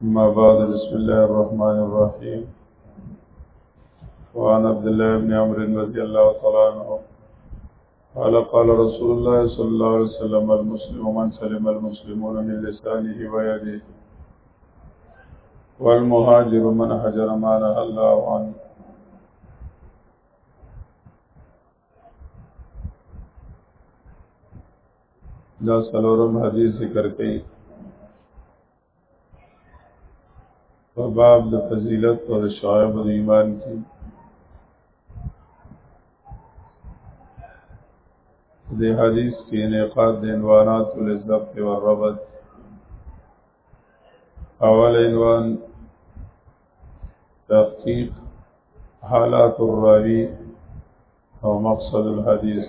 ما بعد بسم الله الرحمن الرحيم وعن عبد الله بن عمرو رضي الله تعالى عنه قال قال رسول الله صلى الله عليه وسلم المسلم من سلم المسلمون من لسانه ويده والمهاجر من هجر ما نهى الله عنه دا سلورم حدیث ذکر کئ په باب د فضیلت او شعائب د ایمان کې د حدیث کې انعقاد د عنوانات الاسباب او الربط اول عنوان تحقیق حالات الراوی او مقصد الحدیث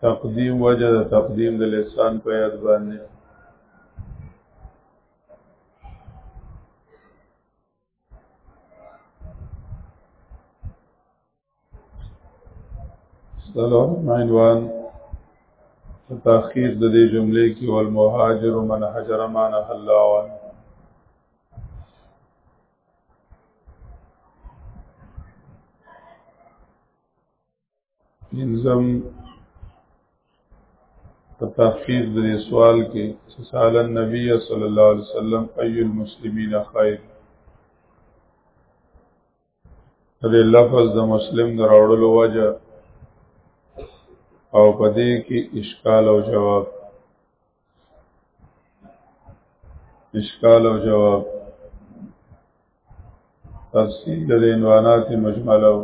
تقدیم وجه د تقدیم د لسان په یاد باندې سلام عنوان تاخير د دې جملې کې والمهاجر من هجر معنا الله وان پنځم په تحقیق د سوال کې چې سال النبي صلی الله علیه وسلم اي المسلمین خیر د لفظ د مسلم د راوړلو وجه او پدې کې اشکال او جواب اشکال او جواب تفصیل د عنوانات مجمله او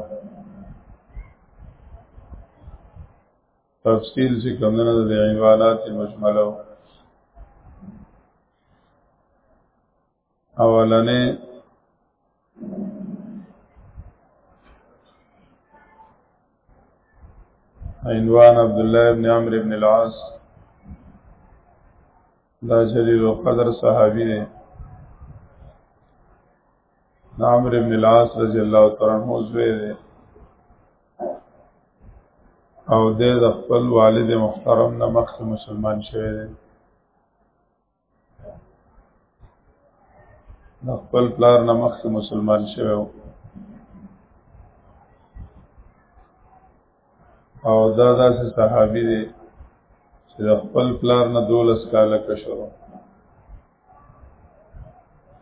تفصیل چې کمونه د عنوانات مجمله او اولنې عنوان عبد الله ابن عمرو ابن العاص دا جلیل القدر صحابي دی عمرو ابن العاص رضی الله تعالی عنہ زوی دی او د خپل والد محترم نه مخکې مسلمان شوی دی نو خپل پلار نه مخکې مسلمان شوی و او دا داسې صحابي دی چې د خپل پلار نه دولس کاله کشر و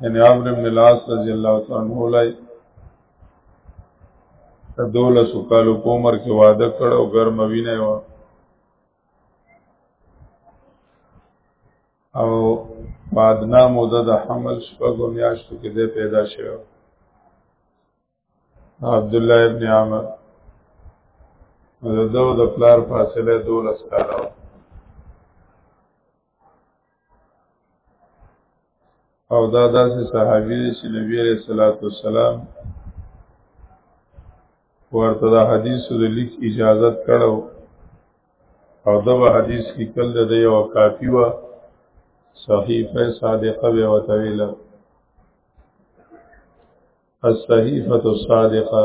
یعنی عمرو بن العاص رضی الله تعالی عنہ لای دولس کالو په عمر کې واده کړ او ګرمه وینه و او بادنا موده د حمل شپږو میاشتو کې دی پیدا شوی عبد الله ابن عمر د دو د پلار فاصله 12 کاله او دا داسې صحابي دی چې نبی عليه الصلاة والسلام ورته دا حدیث د لیک اجازت کړو او دا به حدیث کې کل د یو کافی و صحیفه صادقه به وتویله الصحیفه الصادقه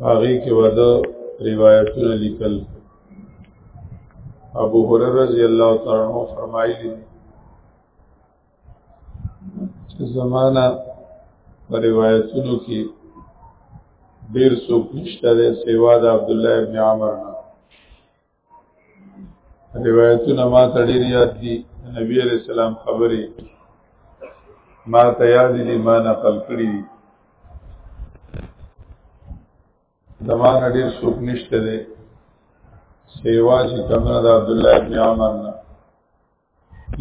هغه کې ودا روایتونه لیکل ابو هرره رضی الله تعالی عنہ فرمایلی چې زمانہ پر روایتونو کې ډیر څوک نشته دی سیوا د عبد الله ابن عمر نه روایتونه ما ته ډېر یاد دي نبی علیہ السلام خبرې ما ته یاد دي ما نقل کړې دي زمانه ډېر څوک نشته دی سیوا چې کمنه د عبد الله ابن عمر نه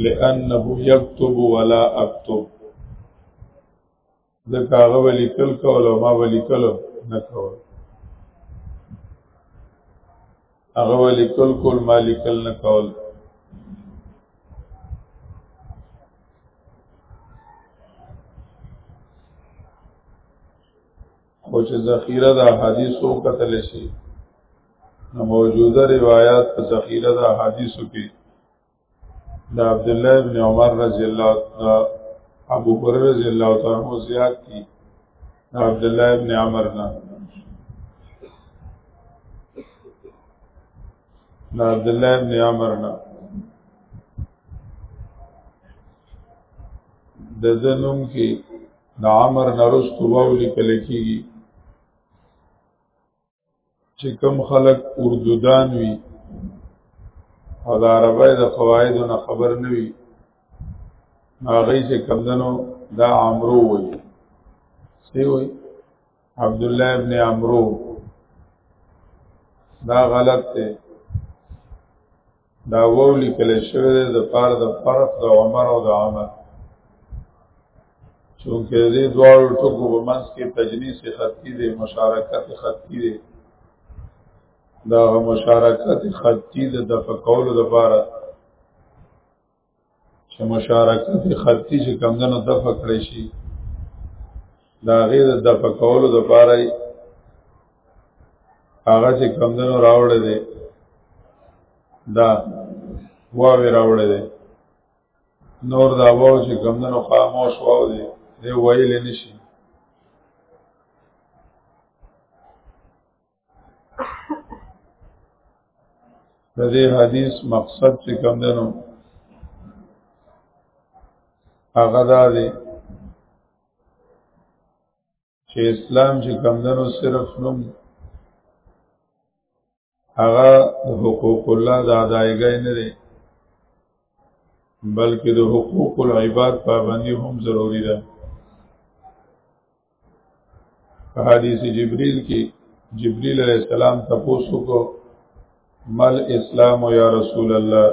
لانه یكتب ولا اكتب ځکه هغه به لیکل کول او ما به لیکل نه کول هغه به لیکل کول ما لیکل نه کول خو چې ذخیره د حدیثو قتل شي نو موجوده روایت په ذخیره د حدیثو کې دا عبد الله ابن عمر رضی الله تعالی ابو هريره رضی الله تعالی عنہ زیات دي عبد الله ابن عمر نه دا عبد الله ابن عمر نه د زنم کې د عمر نرست وو لیکل کېږي چې کم خلک اردودان وي او د عربی د قواعدو نه خبر نه وي هغه چې کمدنو دا عمرو وي سی وي عبد الله ابن عمرو دا غلط دی دا وولی کله شوی دی د پار د فرق د عمر او د عمر چونکه دې دواړو ټکو په منځ کې تجنیس خطی دی مشارکت خطی دی دا مشارکت خطی د دفع کولو لپاره چې مشارکت خطي چې کمدنو دفع کړی شي دا غیر د دفع کولو د پاره هغه چې کمدنو راوړی دی دا واوی راوړی دی نور دا واو چې کمدنو خاموش واو دی دی ویلی نشي د دې حدیث مقصد چې کوم دی نو هغه دا دی چې اسلام چې کوم دی نو صرف نوم هغه حقوق الله د ادایګۍ نه دی بلکې د حقوق العباد پابندي هم ضروری ده په حدیث جبرئیل کې جبرئیل علیہ السلام تاسو کو مل اسلام یا رسول الله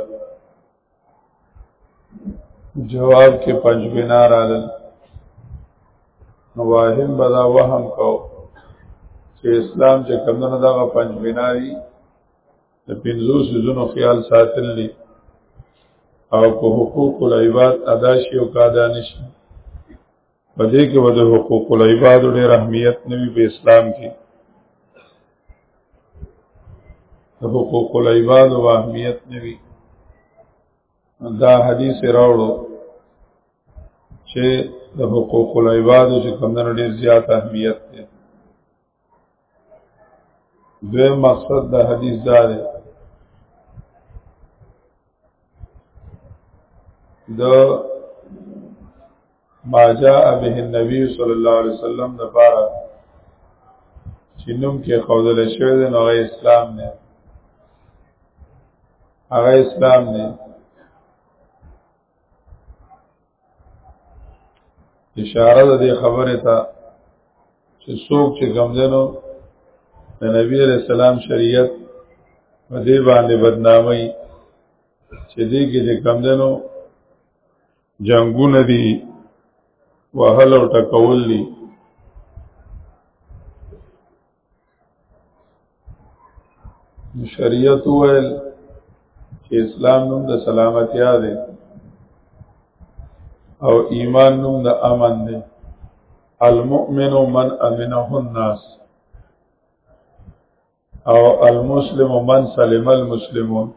جواب کې پنځ بنا راغل نو واهم بدا وهم کو چې اسلام چې کمونه دغه پنځ بناري د پنځو سيزونو خیال ساتل دي او که حقوق العباد ادا شي او که ادا نشي په دې کې به د حقوق العباد ډېر اهمیت نه وي په اسلام کې د حقوق العباد او اهمیت نه وي دا حدیث راوړو چې د حقوق العباد چې کمندونو ډېر زیات اهمیت دی دوی مقصد د حدیث دا دی د ما جاء به النبي صلی الله علیه وسلم د پاره چې نوم کې خوذل شوی دی نو اسلام نه هغه اسلام نه اشاره د دې خبره ته چې څوک چې ګمځنو د نبی عليه السلام شریعت په دې باندې بدنامي چې دې کې د ګمځنو جنگونه دي وهل او ټکول دي شریعت ویل چې اسلام نوم د سلامتیا دی او ایمان نوم د امن دی المؤمن من امنه الناس او المسلم من سلم المسلمون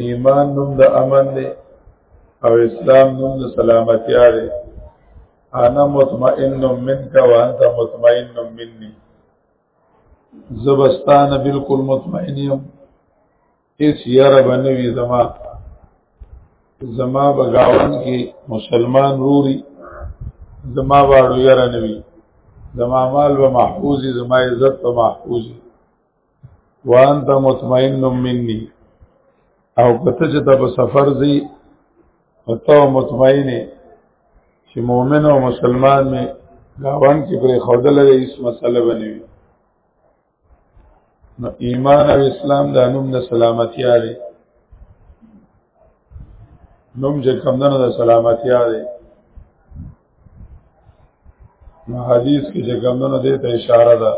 ایمان نوم د امن دی او اسلام نوم د سلامتیا دی انا مطمئن منک وانت مطمئن مني زبستان بالکل مطمئن یم اس یره بنوي زما زما بغاون کې مسلمان روري زما واړو یره نوي زما مال و محفوظي زما عزت و محفوظي وانت مطمئن مني او کته چې ته په سفر زی او ته مطمئن چې مؤمن او مسلمان می گاون کې پر خودل هیڅ مسله بنوي نو ایمان او اسلام د انوم د سلامتی اړي نوم چې کمدنو د سلامتی اړي نو حدیث کې چې کمدنو دې ته اشاره ده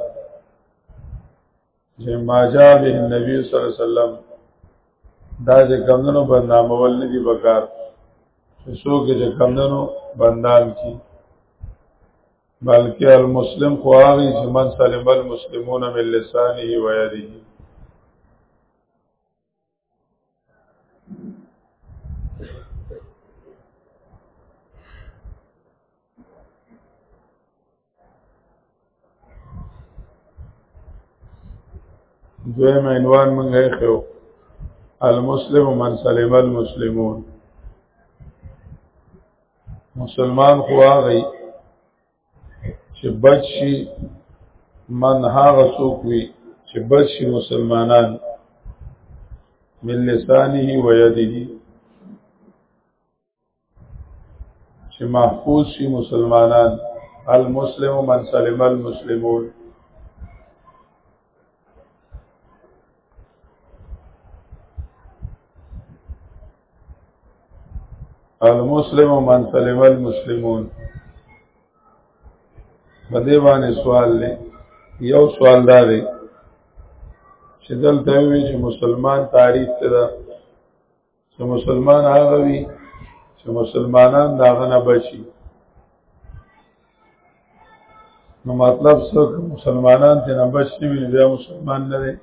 چې ما جاء به النبي صلی الله علیه وسلم دا چې کمندونو بدنامه ول نه دی بکار چې څوک چې کمندونو بندان کی بلکې المسلم خو هغه چې من سلم المسلمون من لسانه و يده دویم عنوان مونږ یې خو المسلم من سلم المسلمون مسلمان خو هغه چې بچ شي من هغه څوک وي چې بچ شي مسلمانان من لسانه و یده چې محفوظ شي مسلمانان المسلم من سلم المسلمون المسلم من سلم المسلمون په دې باندې سوال لې یو سوال دا دی چې دلته وی چې مسلمان تعریف ته چې مسلمان هغه وي چې مسلمانان دا غنه بچي نو مطلب څه مسلمانان ته نه بچي وي دا مسلمان نه دی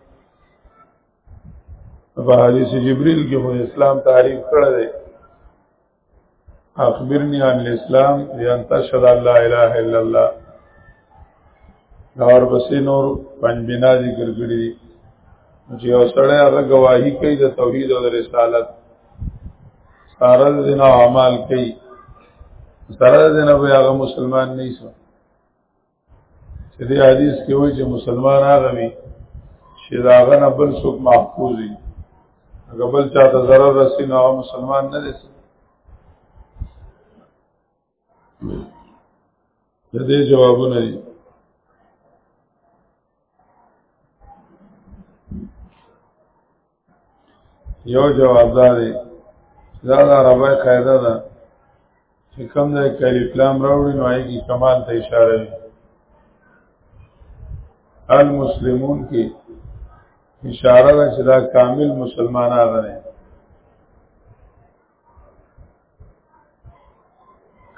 په حدیث جبرئیل کې خو اسلام تعریف کړی دی اخبرني عن الاسلام بیان تشهد الله اله الا الله اور بسې نور پنځ بنا ذکر کړی دي چې یو سړی هغه گواہی کوي د توحید او د رسالت سارل دین او اعمال کوي سارل دین به هغه مسلمان نه شي چې دې حدیث کې وایي چې مسلمان هغه وي چې دا هغه نه بل څوک محفوظ وي هغه بل چا ته ضرر رسي نه هغه مسلمان نه دی د دې جوابونه دي یو جواب دا دی دا د عربی قاعده ده چې کوم ځای کې الف لام راوړي نو هغه کې کمال ته اشاره وي المسلمون کې اشاره ده چې دا کامل مسلمانان دي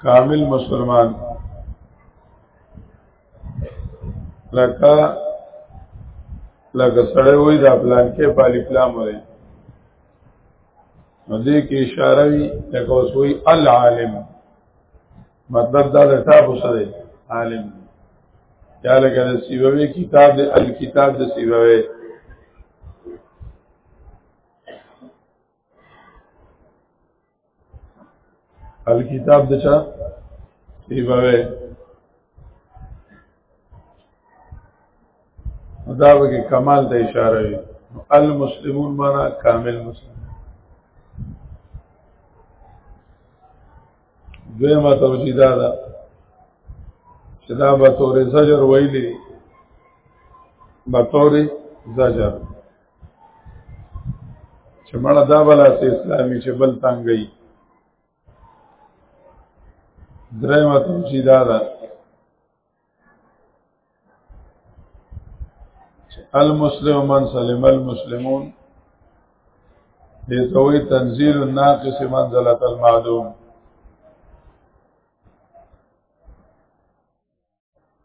کامل مسلمان لکه لکه سړی وای دا پلان کې پالی پلان وای نو دې کې اشاره وی لکه اوس وی العالم مطلب دا د تاسو سره عالم یا لکه د سیووی کتاب د الکتاب د سیووی الکتاب دچا ایبوی دا وګي کمال ته اشاره وي المسلمون معنا کامل مسلم دویمه توجیه دا ده چې دا به تورې زجر ویلي به تورې زجر چې مړه دا بلا سي اسلامي چې بل تنګي درېمه توجیه دا ده المسلم من سلم المسلمون دې توي تنزيل الناقص منزله المعدوم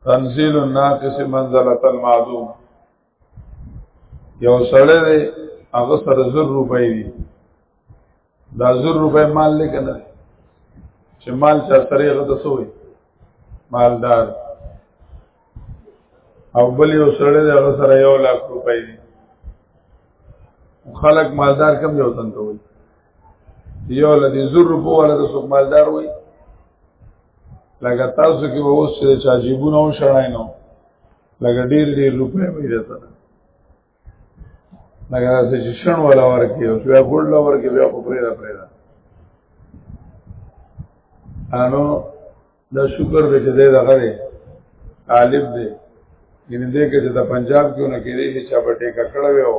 تنزيل الناقص منزله المعدوم یو سړی دی هغه سره زر روپۍ دي دا زر روپۍ مال نه کنه چې مال چا سره هغه د سوې مالدار او بل یو سړی دی هغه سره یو لاک روپۍ دي خلک مالدار کم یو تن ته وي یو لدی زر روپو والا د څوک مالدار وای لکه تاسو کې به اوس چې چا جیبونه او شړای نو لکه ډیر ډیر روپې وای راته لکه تاسو چې شڼ ولا ورکی او بیا ګول لا ورکی بیا خو پرې را پرې را انو دا شکر دې چې دې دغه دې طالب دې ینه دې کې چې د پنجاب کې نه کېږي چې چا په ټیکا کړه ویو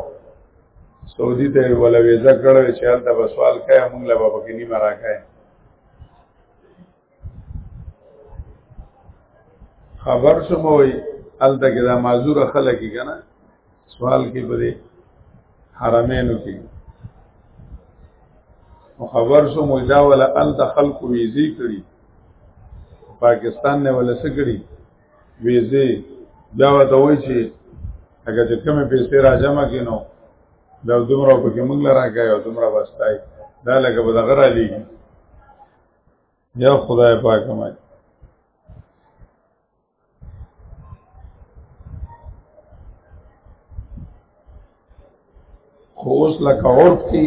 سعودي ته ولا ویزا کړه چې حالت به سوال کوي موږ لا به کې نیمه راکای خبر شموي الته کې دا معذور خلک کنه سوال کې بده حرمینو کې خبر شو مودا ولا انت خلق ویزی کړی پاکستان نه ولا سګړي ویزه دا وته وای چې هغه چې کومه پیسې را جمع کینو دا دومره په کې موږ لرا کوي او دومره واستای دا لکه به دغه را لېږي یا خدای پاک مې خو اوس لکه عرف کې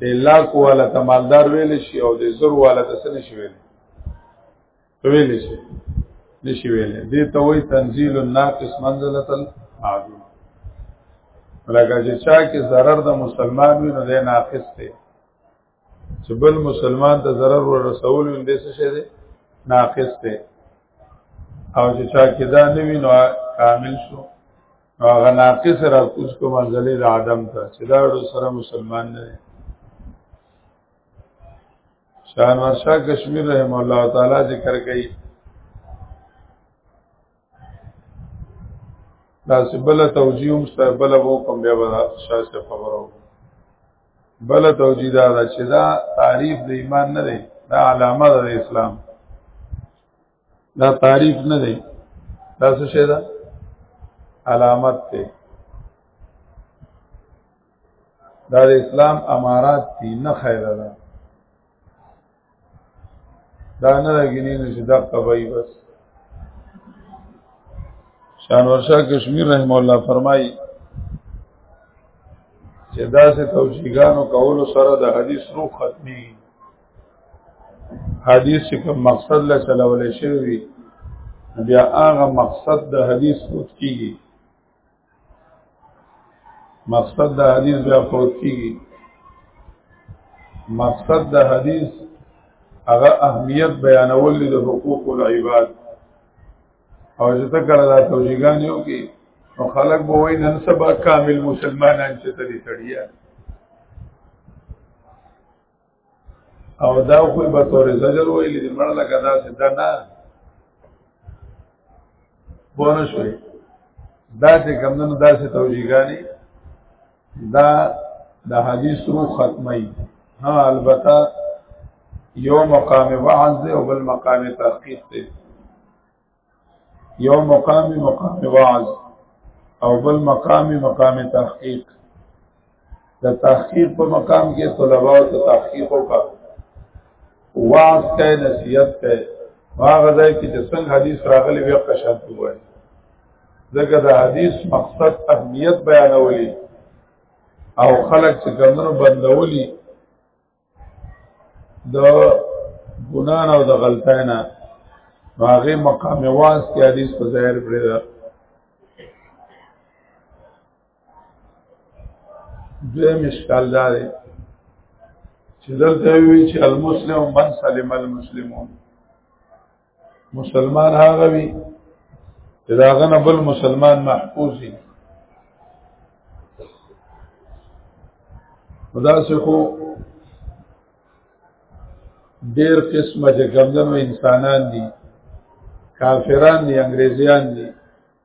د لاک والا ته مالدار ویل شي او د زر والا ته څه نشي ویل ویل شي نشي ویل دې ته وایي تنزيل الناقص منزله العظیم لکه چې چا کې ضرر د مسلمان وي نو د ناقص دی چې بل مسلمان ته ضرر ور رسول نو دې څه شه دي ناقص دی او چې چا کې دا نه وي نو کامل شو نو هغه ناقص را کوز کو منځلې د عدم ته چې دا ور سره مسلمان نه دی شاہ نواز شاہ کشمیر رحم الله تعالی ذکر کوي دا سبل توجیه هم شته بل وو کوم بیا به شاسته خبرو بل توجیه دا ده چې دا تعریف د ایمان نه دی دا علامه ده د اسلام دا تعریف نه دی دا څه شی ده علامت دی دا د اسلام امارات دي نه خیره ده دا نه راګینې نه چې دا قبای بس شانور شاه کشمیر رحم الله فرمایي چې دا سه توجیهګانو کول سره د حدیث روح ختمي حدیث کوم مقصد له چلول شوی بیا هغه مقصد د حدیث پوت کیږي مقصد د حدیث بیا فوت کیږي مقصد د حدیث هغه اهمیت بیانول د حقوق العباد او چې ته کړه دا توجیهګان یو کې نو خلک به وای نن سبا کامل مسلمانان چې تلې تړیا او دا خو به تور زجر ویل دي مړ لکه دا سدا نه بونه شوي دا چې کمندونو داسې توجیهګانی دا د حدیث رو ختمي ها البته یو مقام وعظ او بل مقام تحقیق دی یو مقام مقام وعظ او بل مقام مقام تحقیق د تحقیق په مقام کې طلباء او تحقیق وکړه واعظ کوي نصیحت کوي هغه ځای کې چې څنګه حدیث راغلی بیا قشاد وایي ځکه د حدیث مقصد اهمیت بیانولې او خلق چې ګمنو بندولي د ګنا نه او د غلطۍ نه هغه مقام واس کې حدیث په ظاهر کړی دا دوی مشکل دا دی چې دلته وی چې المسلم من سلم المسلمون مسلمان هغه وي چې دا غنه بل مسلمان محفوظ وي خدا سه خو ډیر قسمه چې ګمدنو انسانان دي کافران دي انګريزيان دي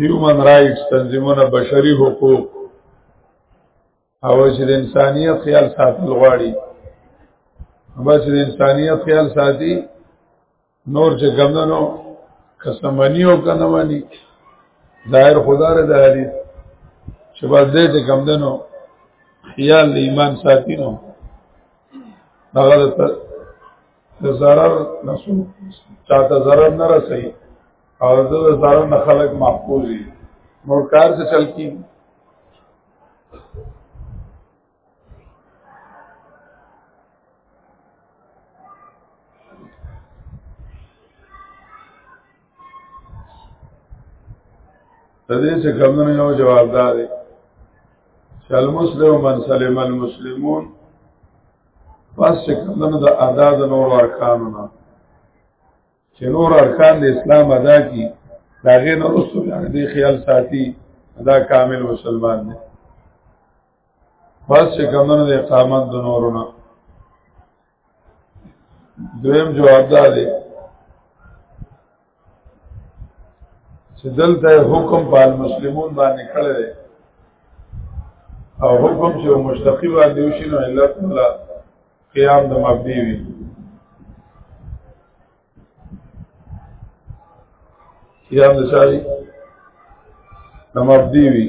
هیومن رائټس تنظیمونه بشري حقوق او چې د انسانیت خیال ساتل غواړي بس د انسانیت خیال ساتي نور چې ګمنو کسمنی او کنه مانی ظاهر خدا ر د حدیث چې بس دې چې ګمنو خیال د ایمان ساتي نو هغه د zarar نسو چاته zarar نه رسي او د zarar نه خلق محفوظ دي نور کار څه چل کی د دې څه کمونه یو جواب دا دی چې المسلم من سلم المسلمون پس چې کمونه د ادا د نور ارکانو نه چې نور ارکان د اسلام ادا کی دا غي نور رسول دې خیال ساتي دا کامل مسلمان دی پس چې کمونه د اقامت د نورونه دویم جواب دا دی چې دلته حکم په مسلمون باندې کړی دی او حکم چې مشتقی باندې وشي نو علت الله قیام د مبدی وي قیام د شاری د مبدی وي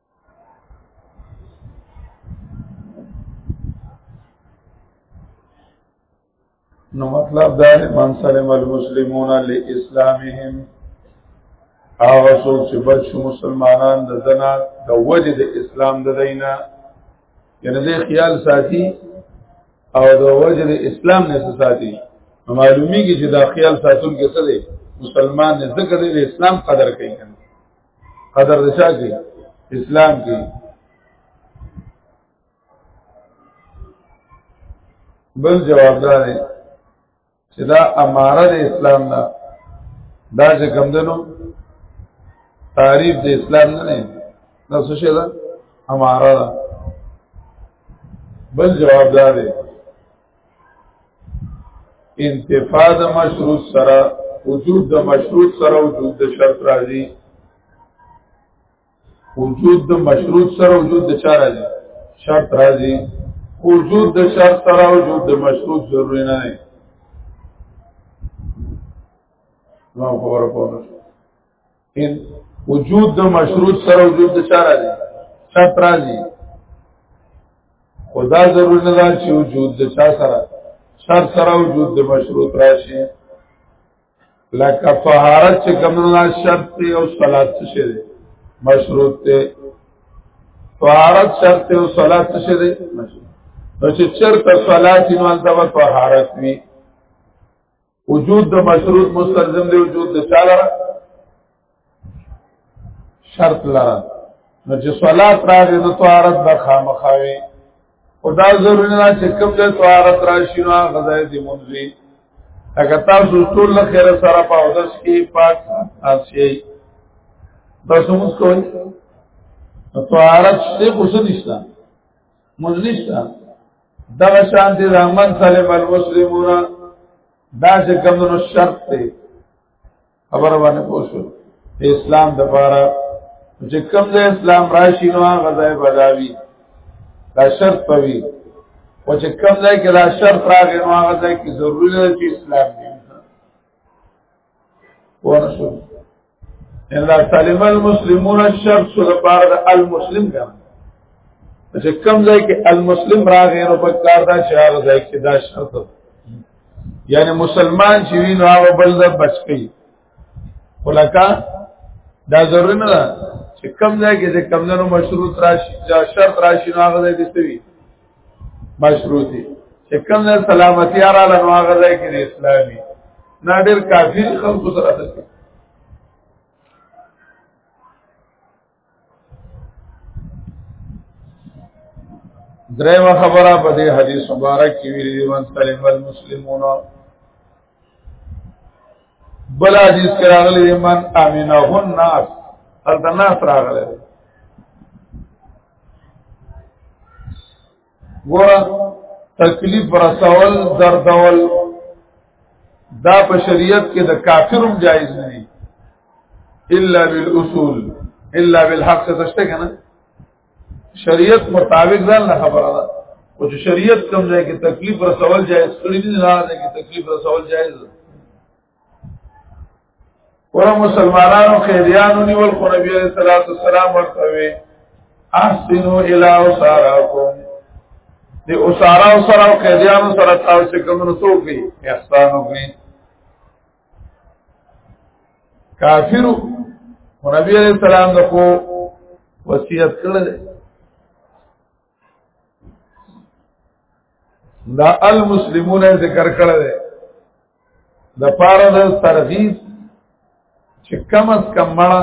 نو مطلب دا من سلم المسلمون لاسلامهم هغه څوک چې بچ مسلمانان د دنا د وجه د اسلام د دینه یعنی د خیال ساتي او د وجه د اسلام نه ساتي معلومیږي چې دا خیال ساتون کې څه دی مسلمان نه ذکر د اسلام قدر کوي قدر دشا کې اسلام کې بل جوابدار دی چې دا اماره د اسلام نه دا چې کم دنو تعریف د اسلام نه نه دا څه شي دا اماره ده بل جوابدار دی انتفاع د مشروط سره وجود د مشروط سره وجود د شرط راځي وجود د مشروط سره وجود د چا راځي شرط راځي وجود د شرط سره وجود د مشروط ضروري نه دی نو خبره پوه وجود د مشروط سره وجود د چاره دی شرط راځي خدا ضرور نه دا چې وجود د چا سره شرط سره وجود د مشروط راشي لکه طهارت چې کومه شرط دی او صلات څه دی مشروط دی طهارت شرط دی او صلات څه دی نو چې چرته صلات نو البته طهارت وي وجود د مشروط مستلزم دی وجود د چا لره شرط لره نو چې صلات راغی نو طهارت به خامخاوي او دا ضروري نه چې کوم د طهارت راشي نو غذای دی منځي اګه تاسو ټول له خیره سره په اودس کې پاک تاسو تاسو موږ کوی طهارت څه کوڅه نشته منځ نشته دا شان دي رحمن سلم المسلمون دا چې کومو شرط دی خبر باندې پوښو اسلام د پاره چې کوم د اسلام راشي نو هغه ځای بداوي دا شرط پوي او چې کوم ځای کې دا شرط راغی نو هغه ځای کې ضروري دی چې اسلام دی ورسول ان لا سالم المسلمون الشخص لپاره د المسلم ګان چې کم ځای کې المسلم راغی نو په کار دا شهر ځای کې دا شرط یعنی مسلمان چې وینو هغه بل د بچ کی ولکه دا ضروري نه ده چې کم ځای کې چې کم نه مشروط راشي دا شرط راشي نو هغه دې ستوي مشروطي چې کوم نه سلامتی را لنو هغه ځای کې اسلامي نه ډېر کافر خلکو سره تللی درېمه خبره په دې حدیث مبارک کې ویلي من سلم المسلمون بل حدیث کراغلی من امینه الناس هلته ناس راغلی ګوره تکلیف رسول دردول دا په شریعت کې د کافرم جایز نه دي الا بالاصول الا بالحق څه شته کنه شریعت مطابق ځان نه خبره ده او چې شریعت کوم ځای کې تکلیف رسول جایز کړی دي نه ده کې تکلیف رسول جایز ده ور مسلمانانو خیریانو نیول خو نبی علیہ الصلوۃ والسلام ورته وی احسنو الی اساراکم دی اسارا سره خیریانو سره تاسو کوم نو څوک احسان وکړي کافر او نبی علیہ السلام دکو وصیت کړل دا المسلمون ذکر کړل د پاره د ترغیب چې کم از کم مړه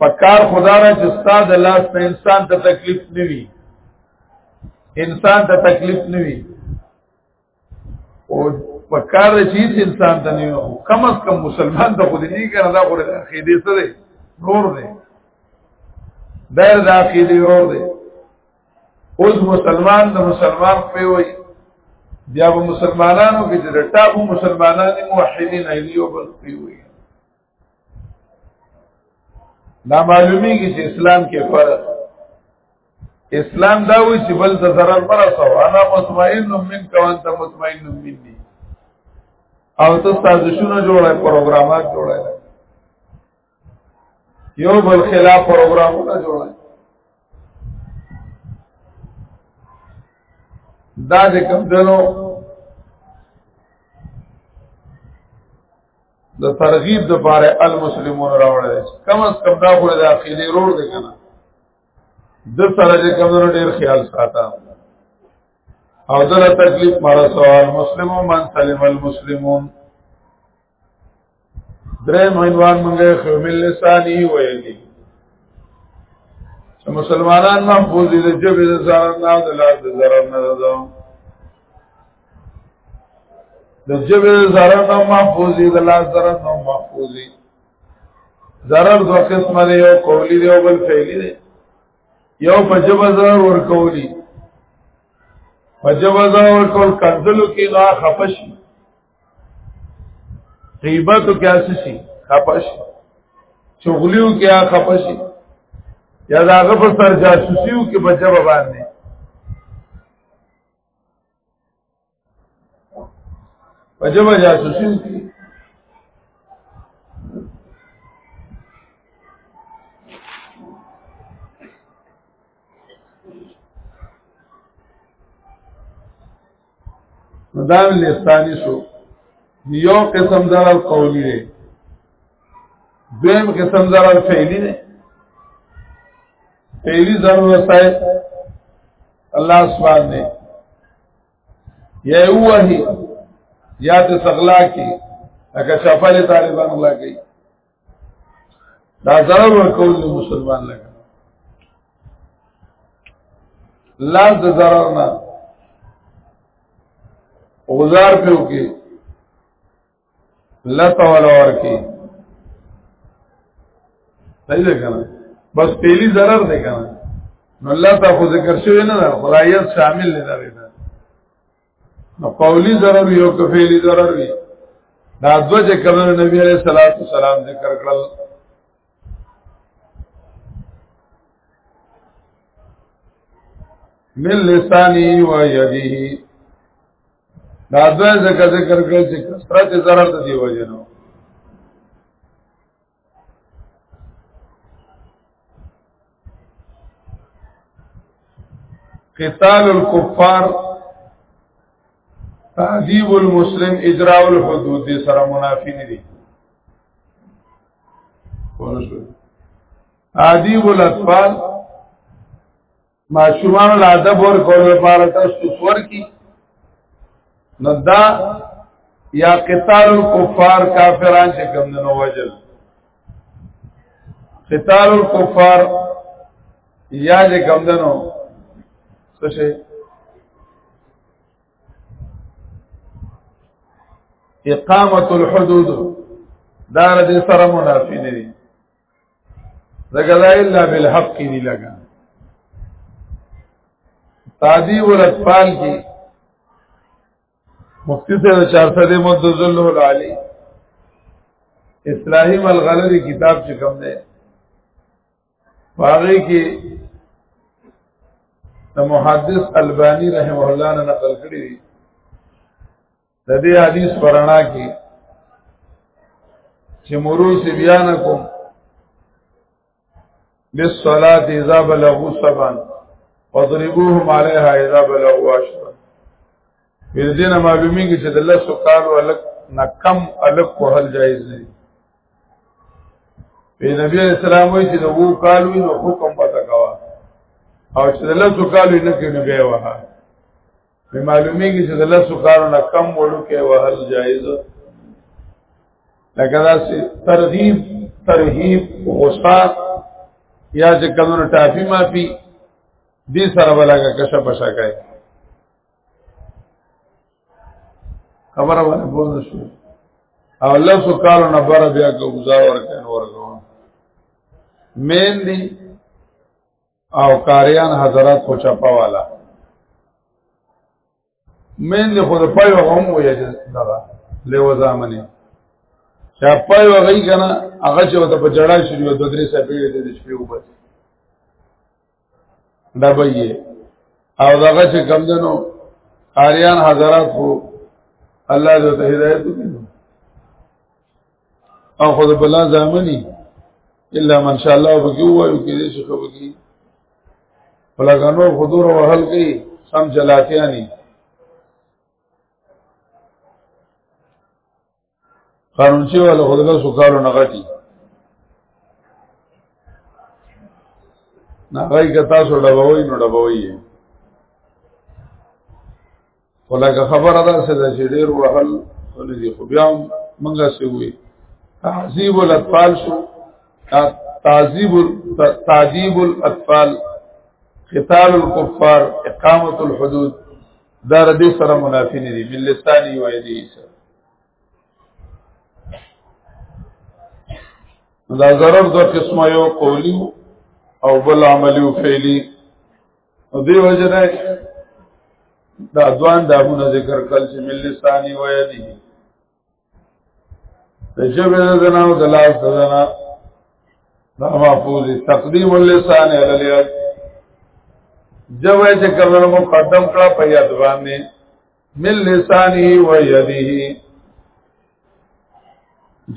پکار خدا را چې استاد الله ته انسان ته تکلیف نوي انسان ته تکلیف نوي او په کار د چیز انسان ته نه یو کم از کم مسلمان ته خو دې نه کنه دا خو د عقیدې څه دی نور دی دا د عقیدې نور دی اوس مسلمان د مسلمان په وی بیا به مسلمانانو کې چې د ټاپو مسلمانانو موحدین ایلیو بل په وی دا معلومیږي چې اسلام کې فرق اسلام دا وی چې بل ته ضرر پر رسو انا مطمئن من کو انت مطمئن مني او ته سازشونه جوړه پروګرامات جوړه یو بل خلاف پروګرامونه جوړه دا د کم دنو د ترغیب د پاره المسلمون راوړل شي کم از کم دا خو د عقیده روړ دی کنه د سره چې کم ډیر خیال ساته او دغه تکلیف مارا سوال مسلمو من سلم المسلمون درې مینوان مونږه خمل لسانی ویلي چې مسلمانان محفوظ دي د جبه د زړه نه د لاس د زړه نه ده د جبه ضرر نو محفوظي د لا ضرر نو محفوظي ضرر دو قسم دی یو قولی دی او بل فعلی دی یو په جبه ضرر ور کولی په جبه ضرر ور کول کنزلو کې غا خپش غیبت کې اساسي خپش چغلیو کې خپش یا داغه په سر جاسوسیو کې په جبه باندې په جبه جاسوسي وکړي مدام لستانی شو یو قسم ضرر قولی دی دویم قسم ضرر فعلی دی پیری ضرورت ہے الله سبحانه دې یا وحی یا ته سغلا کی لکه شفل طالبان الله کوي دا ضرر ورکول دی مسلمان لګا لاس د ضرر نه غزار پیو کې لته ولا ورکی صحیح ده کنه بس پیلی zarar ده کنه نو لته خو ذکر شوی نه ده خدایت شامل نه ده نو قولی zarar وی او کفیلی zarar وی دا دو چې کله نبی علیہ الصلوۃ والسلام ذکر کړل من لسانی و یده دا دوه ذکر ذکر کړی چې کثرت ضرر ته دی وجنو قتال الكفار تعذيب المسلم اجراء الحدود سره منافی نه دي تعذيب الاطفال ماشومان لا ادب ورکول لپاره تاسو سور کی نو دا یا قتال الكفار کافران چې کوم نه وجل قتال الكفار یا چې کوم دنو څه شي اقامت الحدود دار دې سره منافی نه دي لکه لا الا بالحق دی لگا تعذیب الاطفال کی مفتی سے 400 مد ذل العالی اصلاحی ملغلری کتاب چې کوم دی باغی کې د محدث البانی رحمه الله نه نقل کړی دی د دې حدیث پرانا کې چې مرو سی بیان کوم بالصلاه اذا بلغوا سبعا وضربوهم عليها اذا بلغوا عشرا ور دې نه معلومی کې چې د الله سکارو الک نه کم الک کو حل جایز نه دی په نبی اسلام وایي چې وو کالو نو حکم پتا کوا او چې د الله سکارو نه کې نه بیا وها مې معلومیږي چې د لاسو کارو نه کم وړو کې وهل جایز لکه دا سي ترغیب ترهیب غصه یا چې کمر ټافي مافي دې سره بلګه کشه پشا کوي خبره باندې پوه شو او الله سو کالو نه بره بیا کو گزار ورکړ ورکو مین دی او کاریان حضرات خو چپا والا مین دی خود پای وغه هم وی دغه لیو زامنه چا پای وغه کنه هغه چې وته په جړا شي دوه درې سپې دې دې شپې وبس دا به یې او دغه چې کم دنو کاریان حضرات خو الله دې ته هدایت وکړي او خو د بلا ځامني الا من شاء الله وګي وایو کې دې شي کوي بلاګانو حضور وهل کې سم جلاتياني قانون چې ولا خدای سو کارو نه غټي نه غي که تاسو ډبوي نو ډبوي ولکه خبره ده چې ډېر وهل ولې خو بیا منګه سی وي تعذيب الاطفال شو تعذيب تعذيب الاطفال قتال الكفار اقامه الحدود دا ردی سره منافی نه دي من لسانی و یدی سره دا ضرر دو قسمه یو قولی او بل عملی و فعلی او دی وجه نه دا دوان دابونه ذکر کل چې مل لسانی و یدی د جبه د زنا او د لاس د زنا دا محفوظ تقدیم اللسان علی الید جبه چې کمر مقدم کړه په یاد باندې مل لسانی و یدی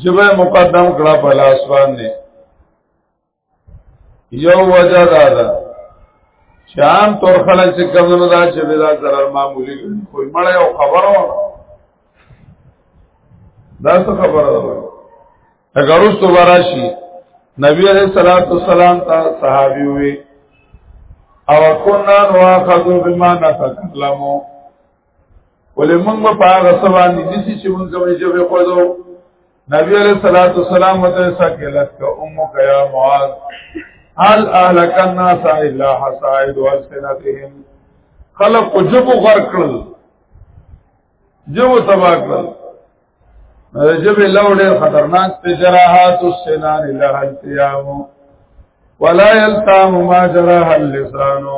جبه مقدم کړه په لاس باندې یو وجه دا ده چې عام طور خلک چې کم نه دا چې دا ضرر معمولی ګڼي کوئی مړی او خبره دا څه خبره ده اگر اوس دوباره شي نبی علیہ الصلوۃ والسلام ته صحابي وي او کنا واخذو بما نتکلمو ولې موږ په هغه سبا باندې چې موږ کومې چې په کوو نبی علیہ الصلوۃ والسلام ته سکلت کا امو کیا معاذ هل اهلک الناس الا حسائد والسنتهم خلق کو جبو غرق کړل جبو تبا کړل جبه لوړې خطرناک تجراحات السنان له التیام ولا یلتام ما جراح اللسانو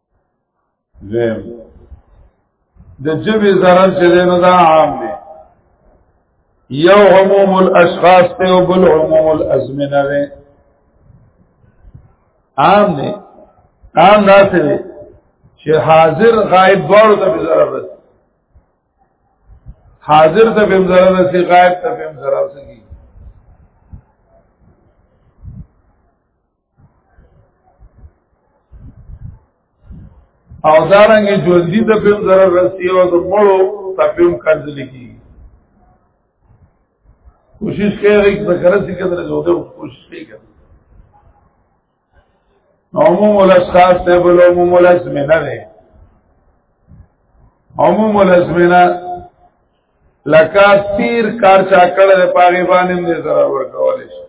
زم د جبې zarar چې نه دا عام دی یو عموم الاشخاص ته او بل عموم الازمنه دی عام دی عام دا څه دی چې حاضر غائب دواړو ته zarar رسي حاضر ته به zarar رسي غائب ته به zarar رسي او دارنګ ژوندۍ ته په ضرر رسی او د مړو ته په قرض لګي کوشش کوي چې ذکر سي کده له دوه کوشش کوي عموم الاشخاص ته بل عموم الاسمنه ده عموم الاسمنه لکه تیر کار چا کړل په هغه باندې دې ضرر ورکول شي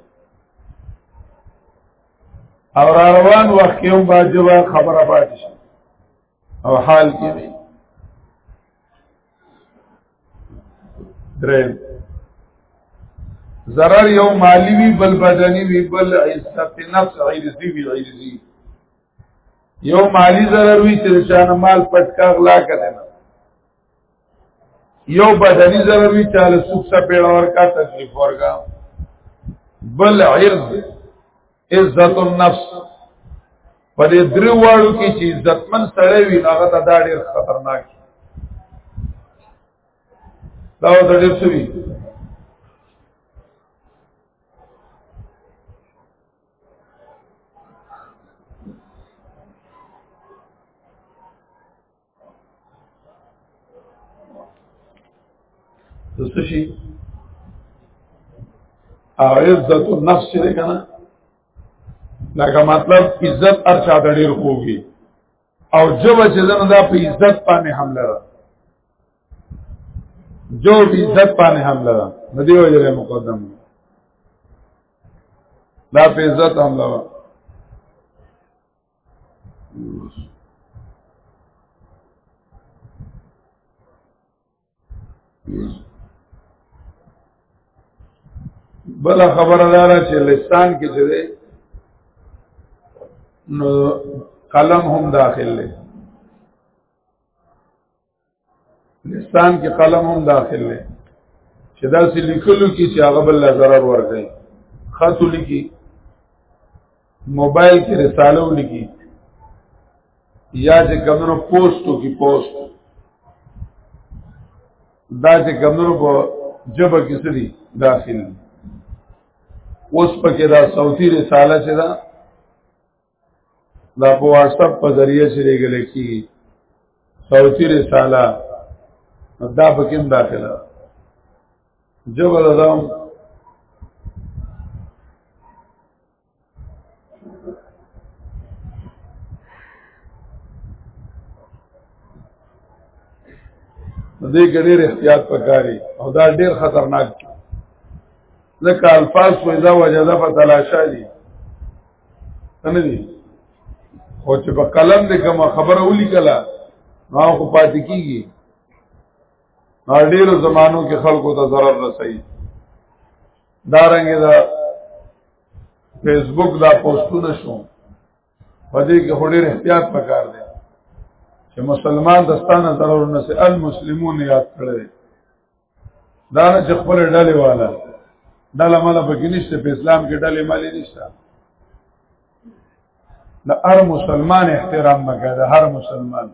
او روان وخت یو باجوه خبره پاتې شي او حال کې وي درېم ضرر یو مالی وی بل بدنی وی بل عزت نفس عرضی وی عرضی یو مالی ضرر وی چې شان مال پټ کا اغلا کړي یو بدنی ضرر وی چاله سوک سا پیڑا ورکا تکلیف ورکا بل عرض عزت النفس په دې درو واړو کې چې عزتمن سره وي هغه ته دا ډېر خطرناک دا د ډېر سوي دوست شي او عزت النفس دې کنه لکه مطلب عزت ارچا د ډیر خوږي او جب چې زنه دا په عزت باندې حمله را جو په عزت باندې حمله را ندی وجره مقدم دا په عزت حمله را بل خبره دارا چې لسان کې چې ده نو قلم هم داخل دی لسان کې قلم هم داخل دی چې دا سې لیکلو کې چې هغه بل ضرر ورکړي خط لیکي موبایل کې رساله لیکي یا چې کمنو پوسټو کې پوسټ دا چې کمنو په جبه کې سړي داخل اوس پکې دا صوتي رساله چې دا دا په واتس اپ په ذریعہ چې لګل کی صوتی رساله دا په کوم داخله جبل ادم دې کې ډېر احتیاط پکاري او دا ډېر خطرناک ځکه الفاظ په ځا وجدا په تلاشا دي نه دي او چې په قلم دې کوم خبره ولي کلا ما خو پاتې کیږي ما ډیرو زمانو کې خلکو ته ضرر رسي دا رنګه دا فیسبوک دا پوسټونه شو په دې کې هډیر احتیاط پکار دی چې مسلمان دستانه ضرر نه سي المسلمون یاد کړی دا نه چې خپل ډلې والا ډله مله پکې نشته په اسلام کې ډلې مالې نشته د هر مسلمان احترام وکړه د هر مسلمان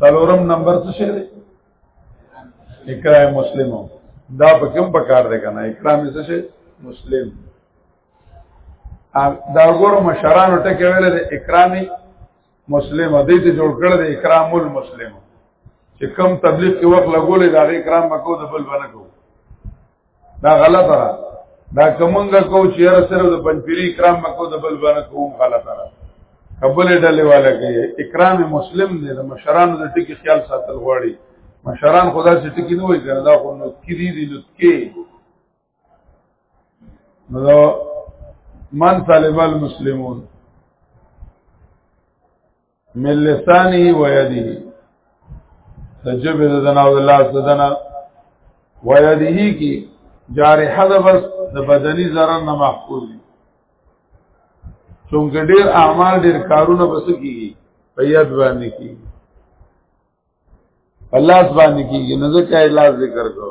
څلورم نمبر څه شي دی اکرام مسلمو دا په کوم پکار دی کنه اکرام څه شي مسلم دا ګور مشرانو ټکي ویل د اکرامي مسلم دې ته جوړ کړ دې اکرام المسلم چې کم تبلیغ کې وخت لګولې دا اکرام وکاو د بل باندې کو دا غلطه را دا کومنګه کو چې هر سره د پنځپيري اکرام وکاو د بل باندې کوم غلطه را قبل ډلې والا کې اکرام مسلم دې د مشرانو د ټکی خیال ساتل غواړي مشران خدا چې ټکی نه وایي کنه دا خو نو کې دي نو کې نو من طالب المسلمون من لسانه و یده تجب ددنا و الله صدنا و یده کی جاری حد بس د بدنی ضرر نه محفوظ دی چونکه ډیر اعمال ډیر کارونه بس کیږي په یاد باندې کیږي الله سبحانه کیږي نو ځکه الله ذکر کو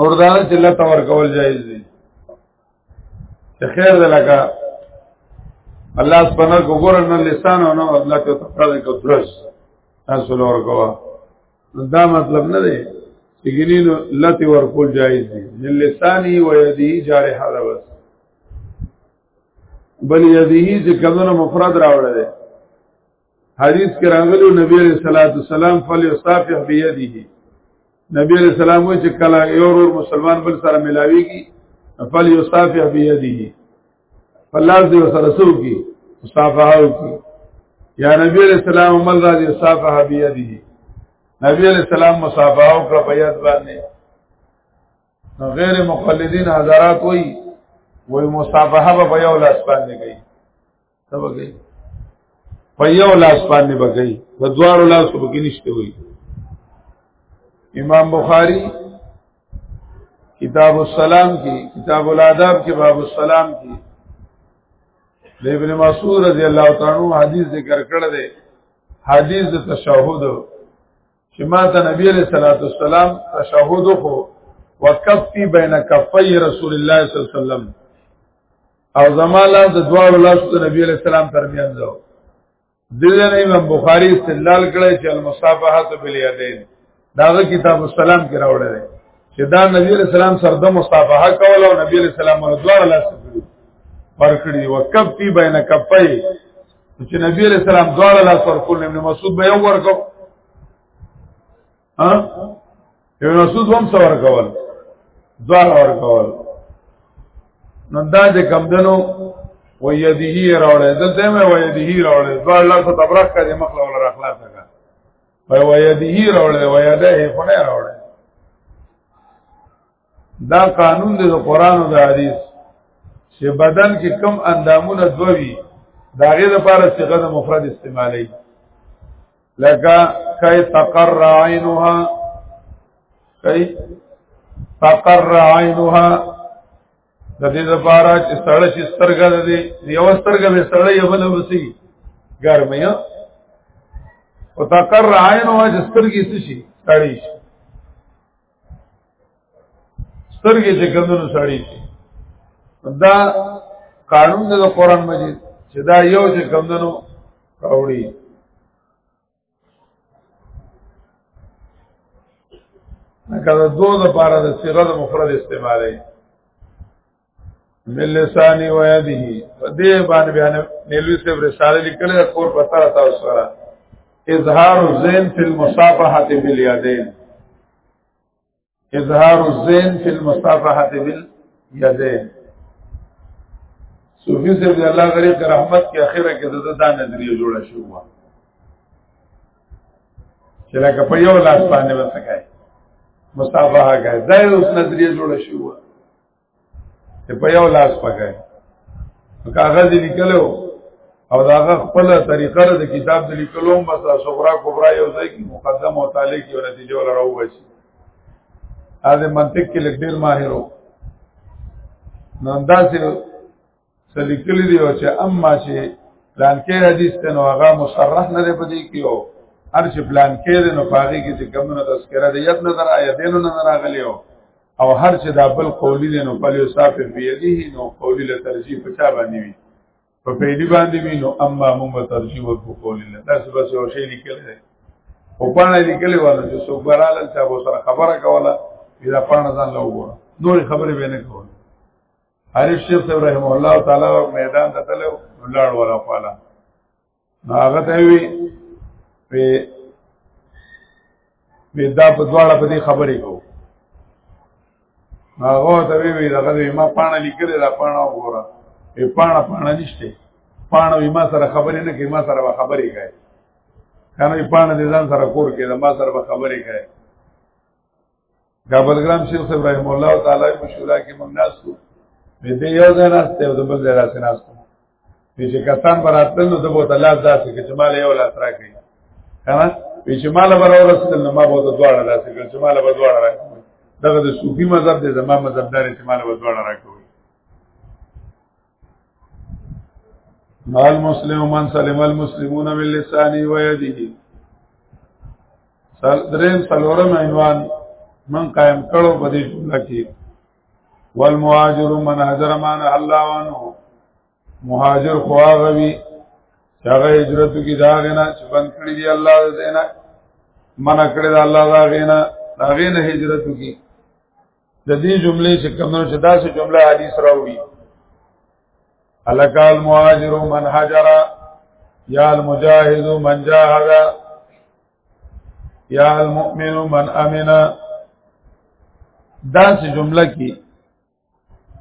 اور دا چې الله تور کول جایز دي خیر ده لکه الله سبحانه کو ګور نه لسان او نه الله ته تفرد کو درس اصل اور کو دا مطلب نه دی چې ګینې نو لته ور کول جایز دي لسانی و یدی جارح هذا بس بل یدی چې کمنو مفرد راوړل دي حدیث کې راغلی نبی علیہ الصلوۃ والسلام فلیصافح بيدیه نبی علیہ السلام وی چې کله یو ور مسلمان بل سره ملاویږي فلیصافح بيدیه فلاس دی سره سو کی مصافحه کی یا نبی علیہ السلام مل را دی صافح بيدیه نبی علیہ السلام مصافحه او کړ په یاد باندې غیر مقلدین حضرات وی وی مصافحه په یو لاس باندې کوي سبګي په یو لاس باندې بګي په دوارو لاسو بګي نشته وي امام بخاری کتاب السلام کی کتاب الاداب کې باب السلام کی د ابن مسعود رضی الله تعالی عنہ حدیث ذکر کړل دی حدیث د تشهود چې ما ته نبی علیہ الصلوۃ والسلام تشهود خو وکفتی بین کفی رسول الله صلی الله علیه وسلم او زماله د دوه لاسو د نبی علیہ السلام ترمنځ و دغه امام بخاری استدلال کړی چې المصافحه بالیدین داغه کتاب السلام کې راوړل چې دا نبی علیہ السلام سره د مصافحه کول او نبی علیہ السلام له دوه لاسو ورکړي وکفتی بین کفی چې نبی علیہ السلام دواړه لاس ورکول ابن مسعود به یو ورکو ها ابن مسعود هم څو ورکول دواړه ورکول نو دا چې کم دنو و یده راوړې دلته مې و یده راوړې دواړه لاس ته برخ کړي مخله ولا راخلاص کړه و یده راوړې و یده یې فنه راوړې دا قانون دی د قران او د حدیث چې بدن کې کم اندامونه دوی دا غي د پاره صيغه د مفرد استعمالي لکه کای تقر عینها کای تقر عینها د دې لپاره چې سړی چې سترګه د دې یو سترګه به سړی یو بل وسی ګرمه او تقر عینها چې سترګې شي سړی شي سترګې چې کمونو سړی شي دا قانون د قران مجید چې دا یو چې کمونو راوړي لکه د دوه لپاره د صيغه د مفرد استعمالي من لسانی و یده په دې باندې بیان نیلوی سے رساله لیکل کور پتا تاسو سره اظهار الزین فی المصافحه بالیدین اظهار الزین فی المصافحه بالیدین صوفی سے دی الله غریب رحمت کې اخره کې دغه دا نظریه جوړه شو وا چې لکه په یو لاس باندې وسکای مصافحه کوي دا اوس نظریه جوړه شو وا په یو لاس پکای کاغذ لیکلو او داغه خپل طریقه د کتاب د لیکلو مسله صغرا کبرا یو ځای کې مقدمه او تعالی کې نتیجه ولا راو بشي اځه منطق کې لګ ډیر ماهرو نو انداز سلیکلی دی او چې اما چې پلان کې حدیث ته نو هغه مصرح نه دی پدې کې او هر چې پلان کې دی نو پاږي کې چې کومه تذکرہ دی یت نظر آیا دینو نظر اغلی او او هر چې دا بل قولی دی نو بل یصاف بیلی نو قولی له ترجیح پچا باندې وي په پیلی باندې وي نو اما موږ ترجیح ورکو قولی له دا څه بس یو شی لیکل دی او پانه لیکل ولا چې څوک براله چې سره خبره کوله دا پانه ځان له وګوره نور خبرې به نه کوله عارف شیخ صاحب رحم الله تعالی میدان ته تلو ولړ ولا قالا هغه ته وی په ودا په دواړه په دې خبرې کو هغه ته وی وی دغه ما پاڼه لیکل دا پاڼه وګوره په پاڼه پاڼه نشته پاڼه ما سره خبرې نه کوي ما سره خبرې کوي کنه پاڼه دې ځان سره کور کې دا ما سره خبرې کوي کابل ګرام شیخ صاحب رحم الله تعالی په شورا کې موږ ناسو به دې یو ځای ناشته او د بل ځای راځي ناشته چې کسان براتل نو د بوت الله داسې کې چې مال یو لاس راکړي کنه چې مال بر اورستل نو ما بوت دواړه داسې کې چې مال بر دواړه راکړي دغه د صوفي مذهب د زما مذهب دار چې مال بر دواړه راکړي مال مسلم من سلم المسلمون من لسانه و يده سل دریم سلورم عنوان من قائم کړو په دې جمله کې والمهاجر من هاجر مان الله وانه مهاجر خواغوي چې هغه هجرت کی دا غنا چې بند کړی دی الله دې نه من کړی دا الله دا غنا دا غنا هجرت کی د دې جملې چې کومه چې داسې جمله حدیث راوړي الکال مهاجر من هاجر یا المجاهد من جاهد یا المؤمن من امن داسې جمله کې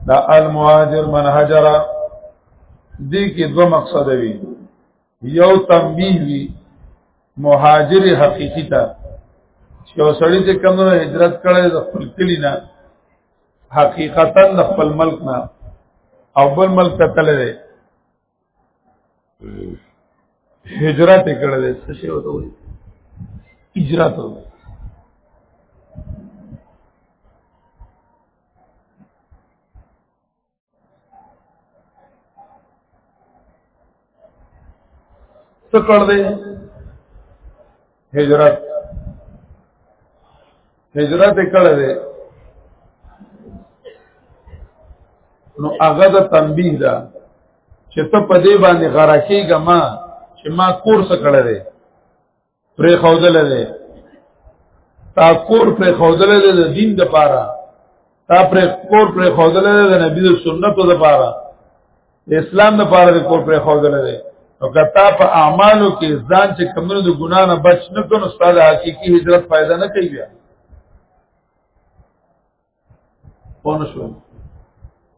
دا المهاجر من هاجر دې کې دوه مقصد وي یو تنبیه وی مهاجر حقیقی ته چې یو سړی چې کوم هجرت کړي د خپل کلی نه حقیقتا د خپل ملک نه او بل ملک ته تللی دی هجرت کړی دی څه شی وته وایي هجرت وایي څه کړ دې هجرت هجرت کړ دې نو هغه د تنبیه ده چې ته په دې باندې غراکېګه ما چې ما کورس کړی دی پرې خودل دی تا کور پرې خودل دی د دین د پاره تا پرې کور پرې خودل دی د نبی د سنتو د پاره د اسلام د پاره د کور پرې خودل دی نو کتا په اعمالو کې ځان چې کمنو د ګنا نه بچ نه کړو ستاسو حقيقي هجرت فائدہ نه کوي پونه شو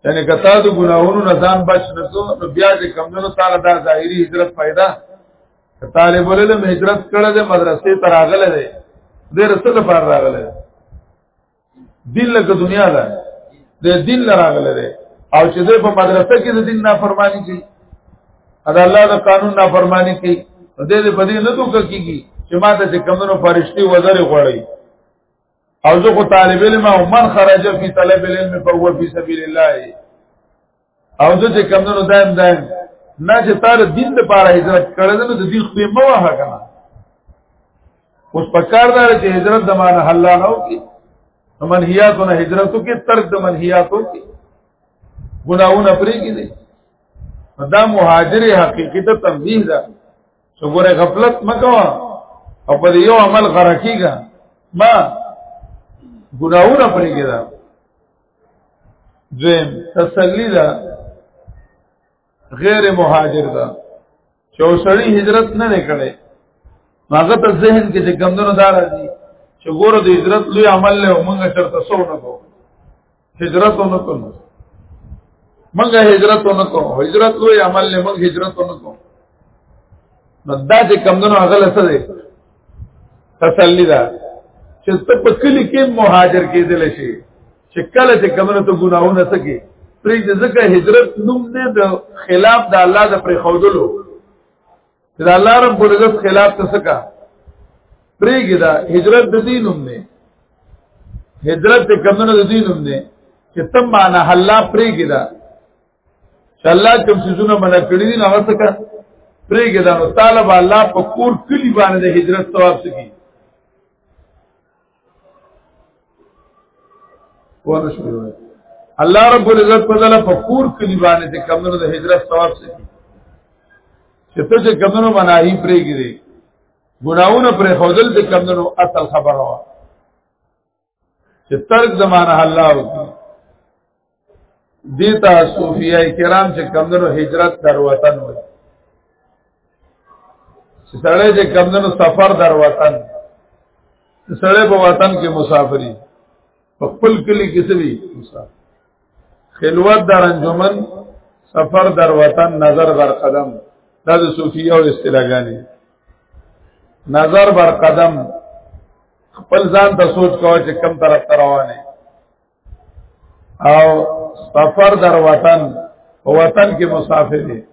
یعنی کتا د ګناهونو نه ځان بچ نسو نو بیا چې کمونو تعالی دا ظاهری هجرت پیدا طالب العلم هجرت کړه د مدرسې تر اغله دی د رسول پر راغله دین لکه دنیا ده د دین لراغله دی او چې د په مدرسه کې د دین نافرمانی کوي ادا الله د قانون نافرمانی کوي د دې په دې نه دوک کیږي چې ماته چې کمونو فرشتي وزره غوړي او زه خو طالب علم او من خرج فی طلب العلم فهو فی سبیل الله او زه چې کمونو دایم دایم نه چې تار دین د پاره هجرت کړل نو د دې خو مو وه کنه اوس پکار دا چې هجرت د معنی حل نه او کی منهیاتو نه هجرتو کې ترک د منهیاتو کې ګناونه پرې کې دي دا مهاجر حقیقت تنبیه ده چې ګوره غفلت مکوا او په یو عمل غرقېږي ما ګناونه پرې کېدا دویم تسلی ده غیر مهاجر ده چې وسړی هجرت نه نکړي هغه ته ذهن کې چې ګمندونو دار دي چې ګوره د هجرت لوی عمل له مونږه چرته سو نه کوو هجرت ونکو منګه هجرت ونکو هجرت لوی عمل نه منګه هجرت ونکو نو دا چې کمندونو هغه لسه دی تسلی ده چې ته په کلی کې مهاجر کېدل شي چې کله چې کمنو ته ګناهونه سکے پرې ځکه هجرت نوم نه د خلاف د الله د پرې خودلو دا الله رب العزت خلاف ته سکا پریګی دا هجرت د دینوم نه هجرت د کمنو د دینوم نه چې تم معنا الله پریګی دا چې الله کوم سيزونه منع کړی دي هغه سکا پریګی دا نو طالب الله په کور کلی باندې د هجرت ثواب سکی الله رب العزت په دله فقور کلی باندې چې کمنو د هجرت ثواب سي چې ته چې کمنو مناهي پرېږي ګناونه پر خودل د کمنو اصل خبره وا چې ترک زمانه الله وکړي دیتا صوفیاء کرام چې کمدنو هجرت در وطن وي چې سړی چې کمدنو سفر در وطن سړی په وطن کې مسافری په خپل کلی کې سوي مسافر خلوت در انجمن سفر در وطن نظر بر قدم دا د صوفیه او اصطلاحګانی نظر بر قدم خپل ځان ته سوچ کوه چې کم طرف ته روانه او سفر در وطن وطن کې مسافر دي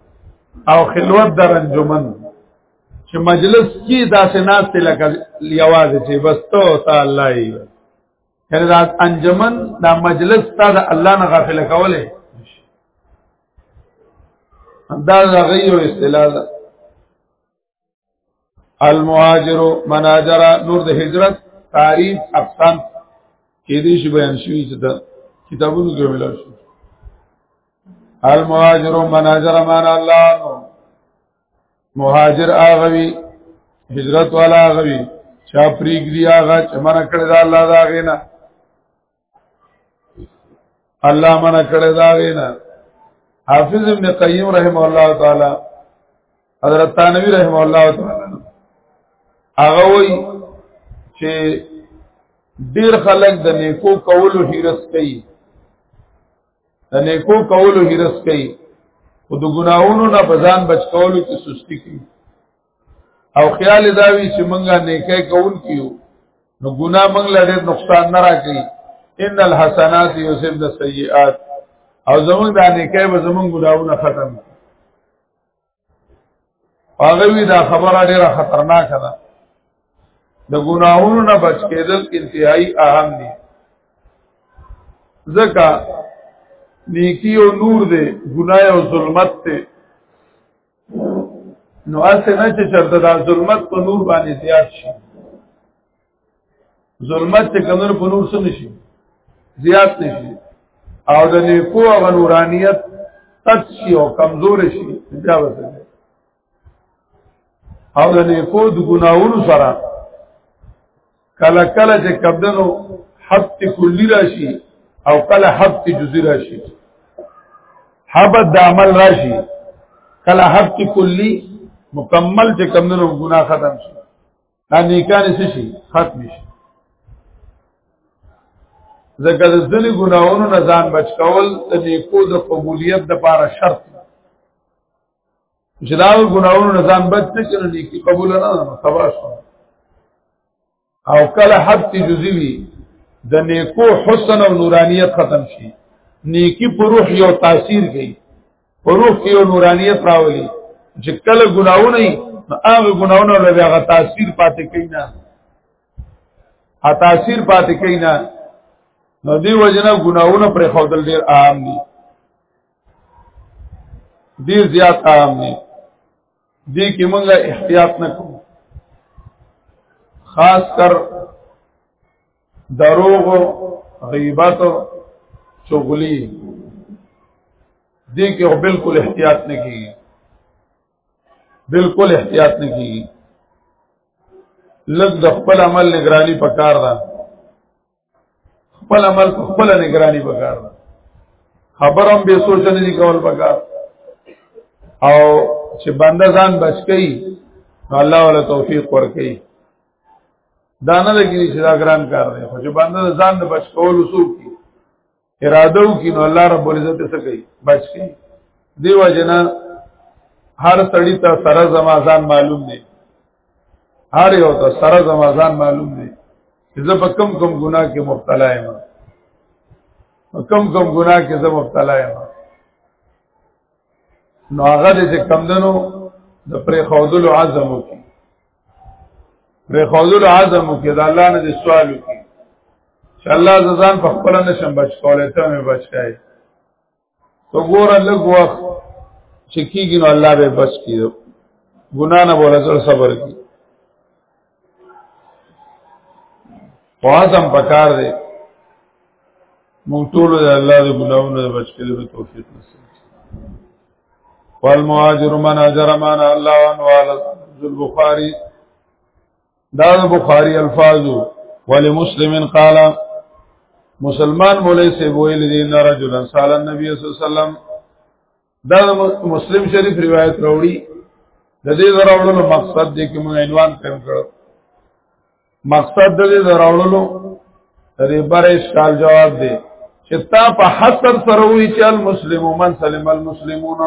او خلوت در انجمن چې مجلس کې داسې ناس ته لکه یوازې چې بس ته تعالی یې یعنی دا انجمن دا مجلس تا دا الله نه غافل کوله دا غیو اصطلاح المهاجر من هاجر نور د هجرت تعریف اقسام کې دې شی بیان شوی چې دا کتابونو کې ویل شو المهاجر من هاجر مان الله نو مهاجر اغوي هجرت والا اغوي چا پریګ دی اغا چې من کړه دا الله دا غینا الله منع کړی دا غینا حافظ ابن قیم رحم الله تعالی حضرت تانوی رحم الله تعالی هغه وی چې ډیر خلک د نیکو کولو هیرس کوي د نیکو کولو هیرس کوي او د ګناوونو نه بزان بچ کولو کې سستی کوي او خیال دا وی چې مونږه نیکه کول کیو نو ګناه مونږ له ډېر نقصان نه راکې ان الحسنات یذهبن السیئات او زمونږ د نیکه به زمونږ ګناونه ختم هغه وی دا خبره ډېره خطرناکه ده د ګناهونو نه بچ کېدل انتهایی اهم دي ځکه نیکی او نور دی ګناه او ظلمت ته نو اسه نه چې چرته دا ظلمت په نور باندې زیات شي ظلمت چې کمر په نور سم شي زیات نشي او د نیکو او نورانیت تک شي او کمزور شي بیا وسه او د نیکو د ګناوونو سره کله کله چې کبدنو حبت کلی راشي او کله حبت جزئی راشي حبت د عمل راشي کله حبت کلی مکمل چې کمنو ګناه ختم شي دا نیکان څه شي ختم شي ځکه د ځنې ګناونو نه ځان بچ کول د نیکو د قبولیت د پاره شرط چې دا ګناونو نه ځان بچ نه کړي نیکی قبول نه نه تباش او کله حبت جزئی وی د نیکو حسن او نورانیت ختم شي نیکی پر روح یو تاثیر کوي پر روح کې یو نورانیت راولي چې کله ګناونه نه هغه ګناونه لږه هغه تاثیر پاتې کوي نه ا تاثیر پاتې کوي نه نو دی وجنه ګناونه پر خودل ډیر عام دي دې زیات عام نه دې کې موږ احتیاط نه کوو خاص کر دروغ غیبت چغلی دې کې بالکل احتیاط نه کیږي بالکل احتیاط نه کیږي لږ د خپل عمل نگرانی پکار ده خپل عمل خپل نگرانی وکړ خبرم به سوچ نه دي کول وکړ او چې بنده ځان بچ کړي الله ولا توفیق ورکړي دا نه لګي چې دا ګران کار دی خو چې بنده ځان د بچ کول وسو کی اراده وکړي نو الله رب العزت څه کوي بچ کوي دیو جنا هر سړی ته سره زمازان معلوم دی هر یو ته سره زمازان معلوم دی چې زه په کم کم ګناه کې مبتلا یم په کم کم ګناه کې زه مبتلا یم نو هغه دې کم دنو د پرې خودلو عزم وکړي په خوذل عزم کې د الله نه سوال وکړي چې الله ززان په خپل نشم بچ کولای ته مې بچ کای تو ګور لږ وخت چې کیږي نو الله به بچ کیو ګنا نه بوله زړه صبر کی په عزم پکار دی مونږ ټول د الله د ګناونو بچ کېدو توفیق نصیب والمهاجر من هجر من الله انوال البخاری دا بخاری الفاظو ولمسلم قال مسلمان مولای سی ویل دي ان رجلا سال النبي صلی الله علیه وسلم دا مسلم شریف روایت راوړي د دې زراوړلو مقصد دی چې موږ عنوان پېم کړو مقصد د دې دراوړلو د دې بر اشکال جواب دی چې تا په حسر سره وی چې المسلم من سلم المسلمون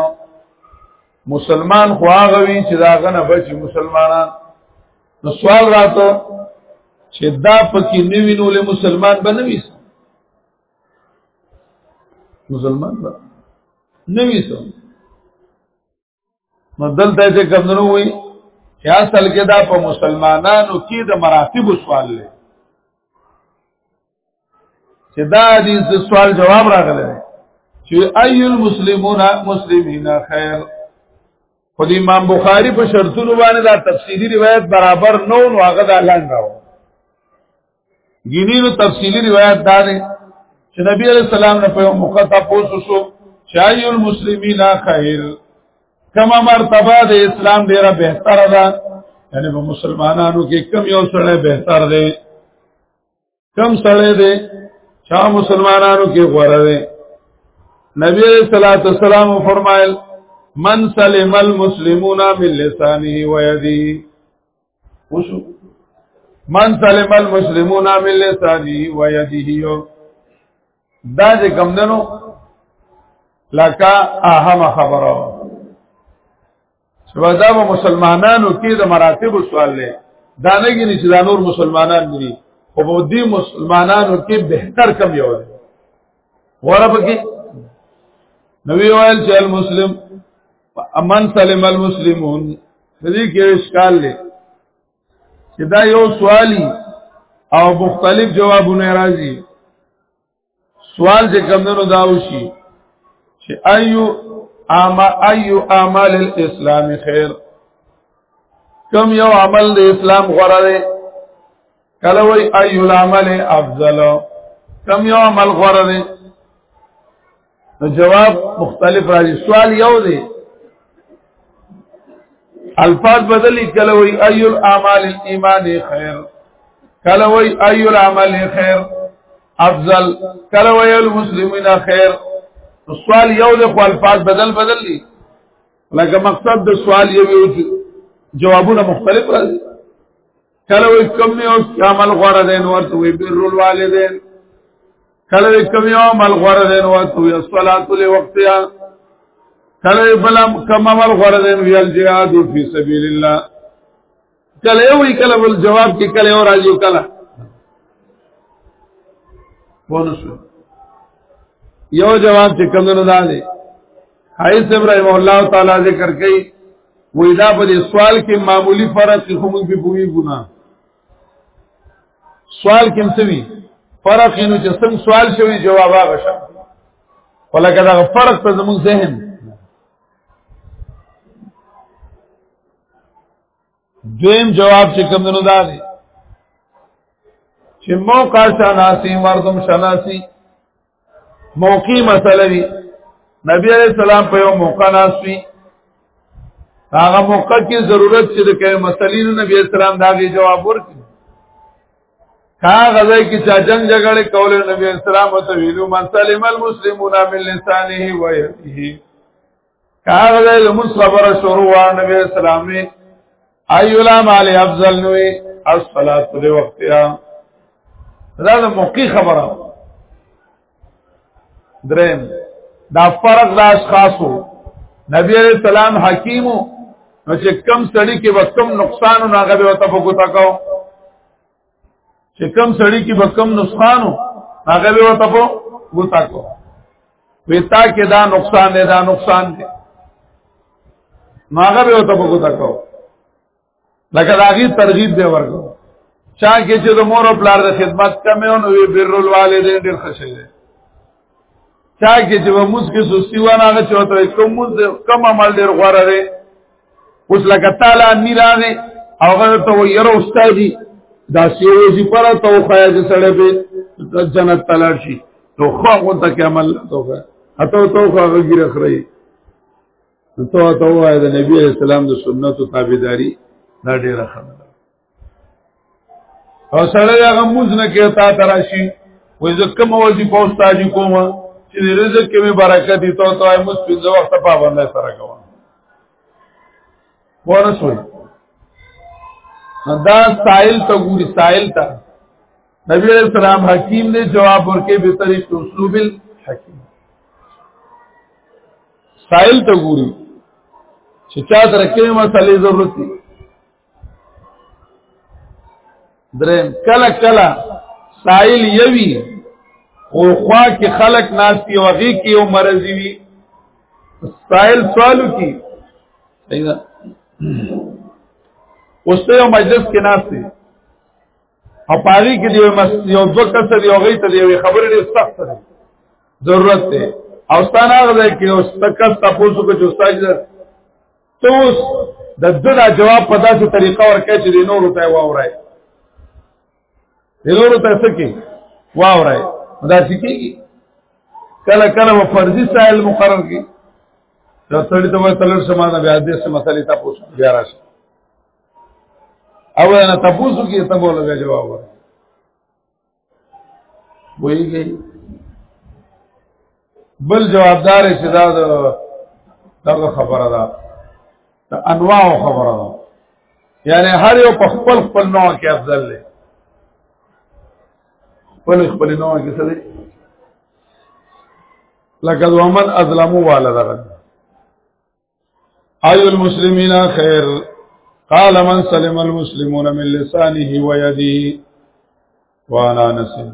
مسلمان خو هغه وی چې دا غنه بچي مسلمانان نو سوال راته چې دا پکې نیوی نو له مسلمان بنوي مسلمان بنوي نوی سو نو دلته چې کمنو وي چې اصل کې دا په مسلمانانو کې د مراتب سوال لري چې دا حدیث د سوال جواب راغلی چې اي المسلمون مسلمین خیر خو د امام بخاری په شرطونو باندې دا تفصیلی روایت برابر نو نو هغه دا لاندې راو ګینینو تفصیلی روایت دا دی چې نبی علیہ السلام نه په موقع تاسو شو چې ای المسلمین خیر کما مرتبه د اسلام ډیره بهتره ده یعنی په مسلمانانو کې کم یو سره بهتر دی کم سره دی چا مسلمانانو کې غوړه دی نبی علیہ الصلوۃ والسلام فرمایل من سلم المسلمون من لسانه و یده وشو من سلم المسلمون من لسانه ويده دا چې کم دنو لکه اهم خبره شو دا به مسلمانانو کې د مراتب سوال لې دا نه کې چې دا نور مسلمانان دي خو په دې مسلمانانو کې بهتر کم یو دی غره پکې نبی ویل چې المسلم امن سلم المسلمون دې کې اشکال لې چې دا یو سوالی او مختلف جوابونه راځي سوال چې کمندونو دا وشي چې ايو اما ايو اعمال الاسلام خير کم یو عمل د اسلام غوړه دی کله وای ايو العمل افضل کم یو عمل غوړه دی نو جواب مختلف راځي سوال یو دی الفاظ بدلی کله وی ایو الاعمال الايمان خیر کله وی ایو العمل خیر افضل کله وی المسلمین خیر سوال یو دی خو الفاظ بدل بدل دي لکه مقصد د سوال یو جوابونه مختلف راځي کله وي کم یو عمل غوړه دین ورته وي بر الوالدین کله وي کم یو عمل غوړه دین ورته وي الصلاه لوقتها کله بل کم عمل غوړه دین وی الجهاد فی سبیل الله کله یو کله بل جواب کې کله اور راځي کله ونه شو یو جواب چې کمونو دا دی حیث ابراهیم الله تعالی ذکر کوي وې دا په دې سوال کې معمولی فرق کې هم په پوي ګنا سوال کې مسوي فرق نو چې سم سوال شوی جواب هغه شه ولکه دا فرق ته زموږ ذهن دویم جواب چې کوم نو دا دی چې موقع شناسی مردم شناسی موقعی مسئله دی نبی علیہ السلام په یو موقع ناسوی هغه موقع کې ضرورت چې د کوم مسلې نو نبی اسلام داغي جواب ورکړي هغه ځای کې چې جنگ جګړه کول نبی اسلام او ته ویلو من سلم المسلمون من لسانه و یده کاغه د لمس خبره شروع و نبی اسلام می ایولا مال افضل نوې الصلاه په وخت یا دا د موقع خبره درم دا فرق د اشخاصو نبی علیہ السلام حکیمو نو چې کم سړی کې وکم نقصان نه غوي وته په ګوتا کو چې کم سړی کې به کم نقصانو هغه به وته په وتا کو وتا کې دا نقصان دی دا نقصان دی ماغه به وته په وتا کو لکه داغي ترغیب دی ورکو چا کې چې د مور او پلار د خدمت کمه او نو وی بر الوالدین ډیر خوشاله چا کې چې موږ کې سستی و نه چې ته کوم موږ کم عمل ډیر غوړه دی اوس لکه تعالی میرانه هغه ته یره استادی دا سیوزی پر ته خو یې سره به جنت تلل شي تو خو غو ته کې عمل توګه اته تو خو هغه ګیره خړی ته ته وای د نبی اسلام د سنتو تابعداري دا ډیره خبره او سره هغه موز نه کې تا تراشي وې زکه مو وځي په استاد کوم چې رزق کې می برکت دي ته ته موږ پنځه وخت پابند سره کوم ورسوي دا سائل ته ګوري سائل ته نبی علیہ السلام حکیم نے جواب ورکې به طریق اسلوب الحکیم سائل ته ګوري چې چا ترکه مسلې ضرورت دي درم کله کله سائل یوی او خوا کې خلق ناس دی او غي کې یو مرضی وی سائل سوالو کې پیدا اوس ته یو مجلس کې ناس دی او پاری کې دی یو دو کس دی او غي ته دی خبرې ډېر سخت دی ضرورت دی او ستانه غځای کې او ستکس تاسو کو چې استاد ته اوس د دغه جواب په داسې طریقه ورکړي چې د نورو ته واورای د نورو ته څه کې واورای دا څه کېږي کله کله و فرضي سائل مقرر کی دا سړی ته وایي تلل سمانه بیا دې سم مسلې تاسو بیا راشه او نه تاسو کې ته بوله جواب ورکړي ویږي بل جوابدار چې دا دغه خبره ده د انواع خبره ده یعنی هر یو په خپل خپل نوع کې افضل دی خپل خپل نوع کې څه دی لکه ومن ازلمو والا دغه اي المسلمين خير قال من سلم المسلمون من لسانه ويده وانا نسيت